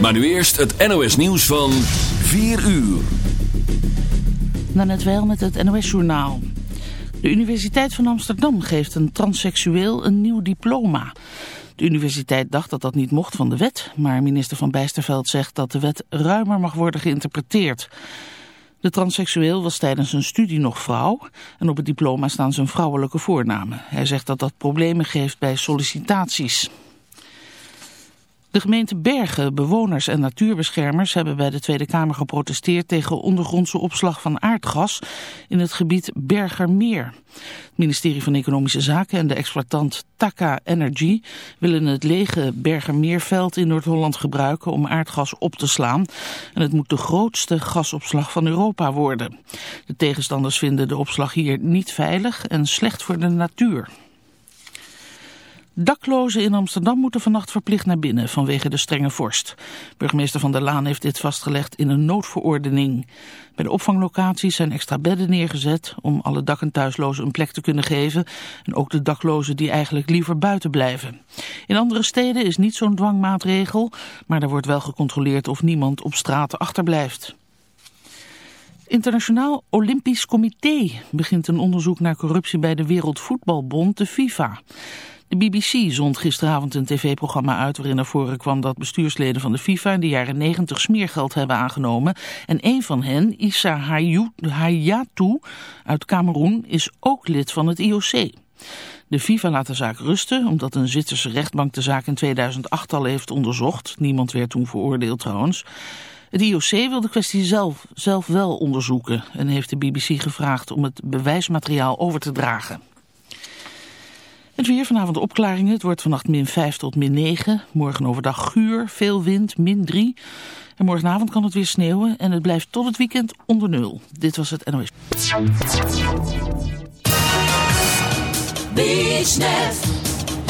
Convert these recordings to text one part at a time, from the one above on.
Maar nu eerst het NOS nieuws van 4 uur. Dan het wel met het NOS journaal. De Universiteit van Amsterdam geeft een transseksueel een nieuw diploma. De universiteit dacht dat dat niet mocht van de wet, maar minister Van Bijsterveld zegt dat de wet ruimer mag worden geïnterpreteerd. De transseksueel was tijdens zijn studie nog vrouw en op het diploma staan zijn vrouwelijke voornamen. Hij zegt dat dat problemen geeft bij sollicitaties. De gemeente Bergen, bewoners en natuurbeschermers hebben bij de Tweede Kamer geprotesteerd tegen ondergrondse opslag van aardgas in het gebied Bergermeer. Het ministerie van Economische Zaken en de exploitant Taka Energy willen het lege Bergermeerveld in Noord-Holland gebruiken om aardgas op te slaan. En het moet de grootste gasopslag van Europa worden. De tegenstanders vinden de opslag hier niet veilig en slecht voor de natuur. Daklozen in Amsterdam moeten vannacht verplicht naar binnen vanwege de strenge vorst. Burgemeester Van der Laan heeft dit vastgelegd in een noodverordening. Bij de opvanglocaties zijn extra bedden neergezet om alle dak- en thuislozen een plek te kunnen geven. En ook de daklozen die eigenlijk liever buiten blijven. In andere steden is niet zo'n dwangmaatregel, maar er wordt wel gecontroleerd of niemand op straat achterblijft. Internationaal Olympisch Comité begint een onderzoek naar corruptie bij de Wereldvoetbalbond, de FIFA. De BBC zond gisteravond een tv-programma uit waarin naar voren kwam dat bestuursleden van de FIFA in de jaren 90 smeergeld hebben aangenomen. En een van hen, Issa Hayatou uit Cameroen, is ook lid van het IOC. De FIFA laat de zaak rusten omdat een Zwitserse rechtbank de zaak in 2008 al heeft onderzocht. Niemand werd toen veroordeeld trouwens. Het IOC wil de kwestie zelf, zelf wel onderzoeken en heeft de BBC gevraagd om het bewijsmateriaal over te dragen. Het weer vanavond opklaringen. Het wordt vannacht min 5 tot min 9. Morgen overdag guur, veel wind, min 3. En morgenavond kan het weer sneeuwen en het blijft tot het weekend onder nul. Dit was het NOS. BeachNet,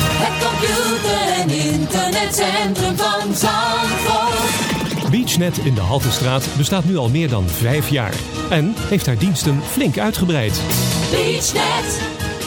het computer- en internetcentrum van Zandvoort. BeachNet in de Haltestraat bestaat nu al meer dan vijf jaar. En heeft haar diensten flink uitgebreid. BeachNet.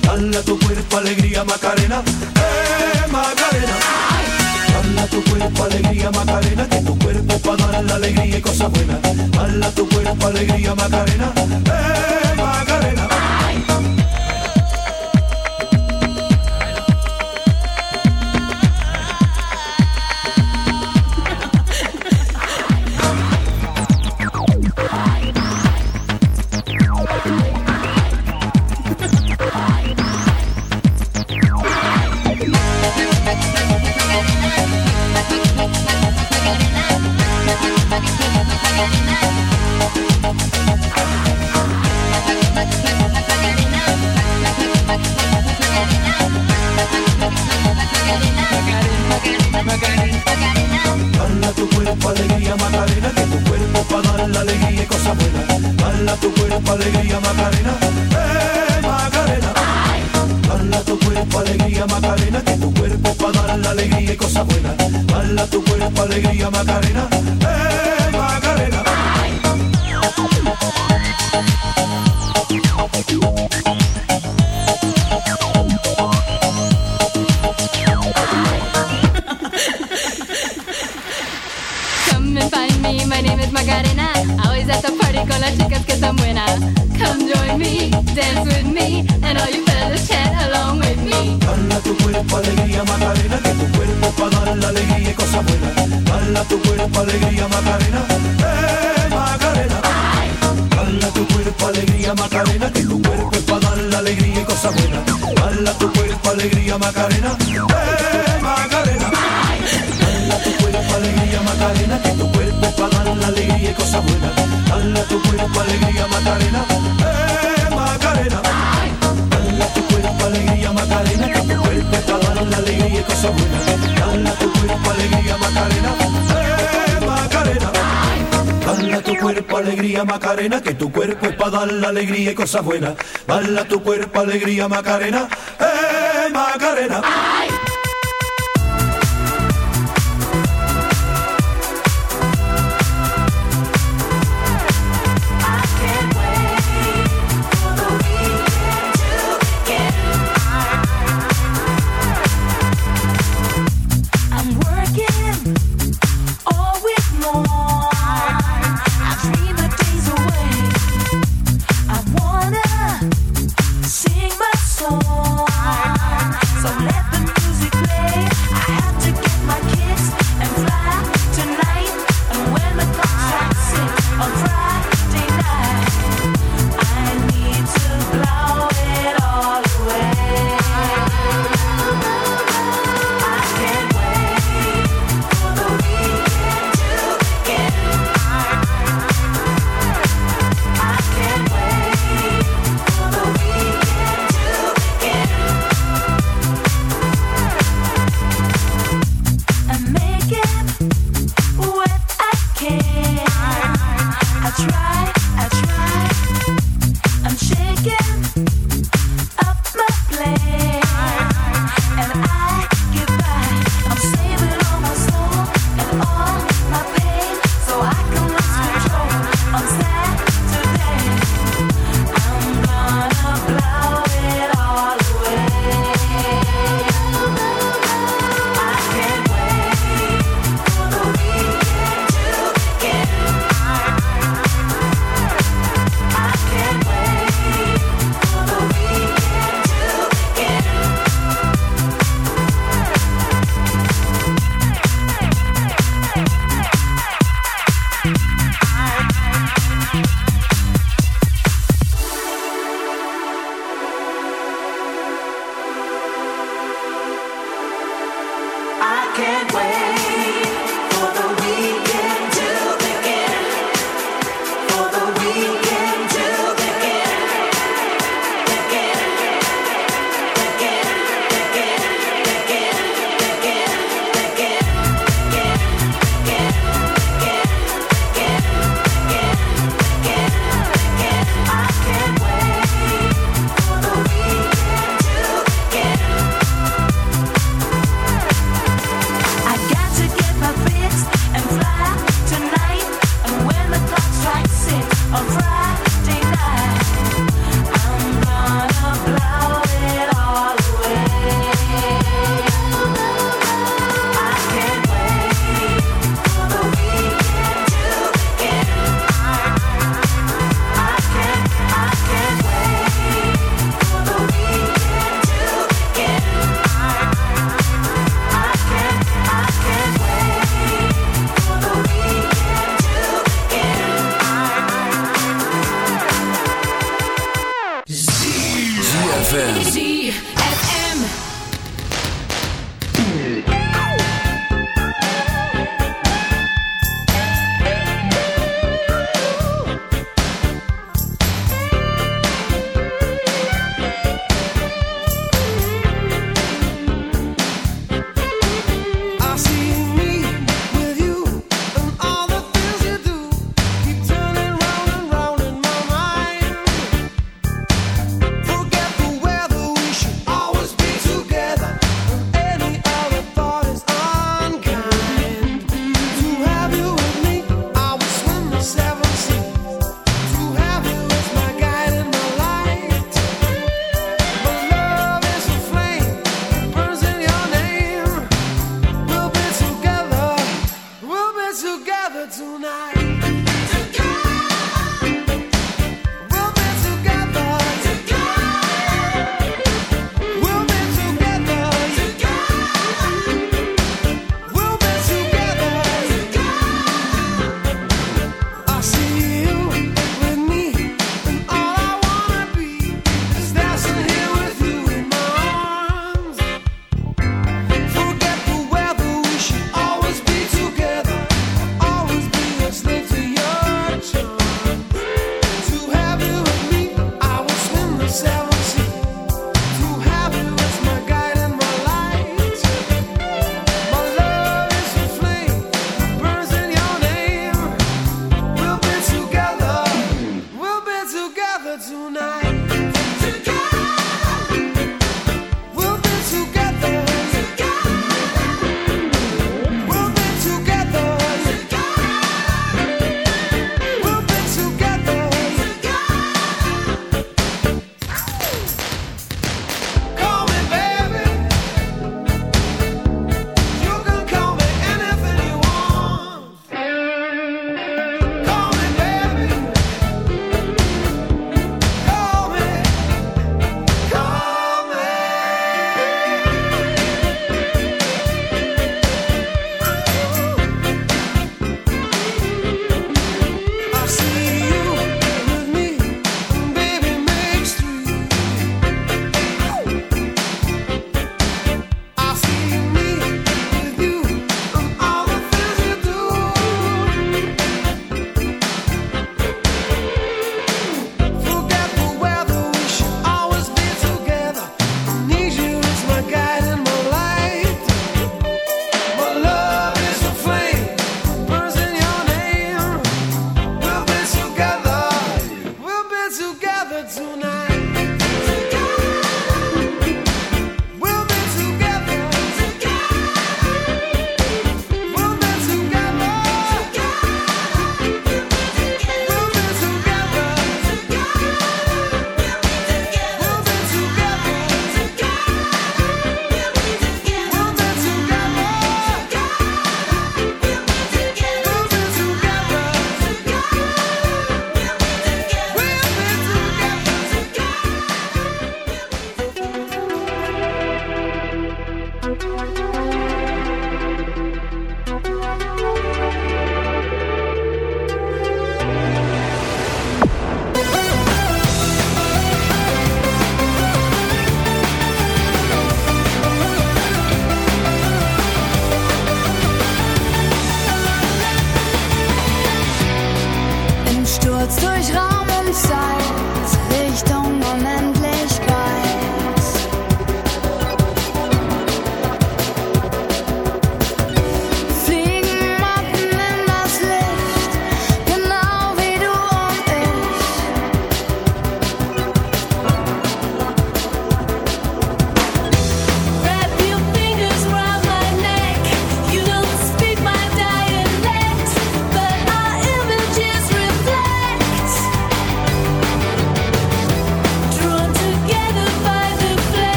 Dala tu cuerpo alegría Macarena, eh Macarena. Dala tu cuerpo alegría Macarena, que tu cuerpo para la alegría y cosas buenas. Dala tu cuerpo alegría Macarena, eh Macarena la alegría y cosas buenas. Dala tu cuerpo alegría, Macarena, eh, Macarena. Dala tu cuerpo alegría, Macarena, que tu cuerpo está dando la alegría y cosas buenas. Dala tu cuerpo alegría, Macarena, eh, Macarena. Bala tu cuerpo alegría Macarena, que tu cuerpo es para dar la alegría y cosas buenas. Bala tu cuerpo alegría Macarena, eh Macarena. ¡Ay!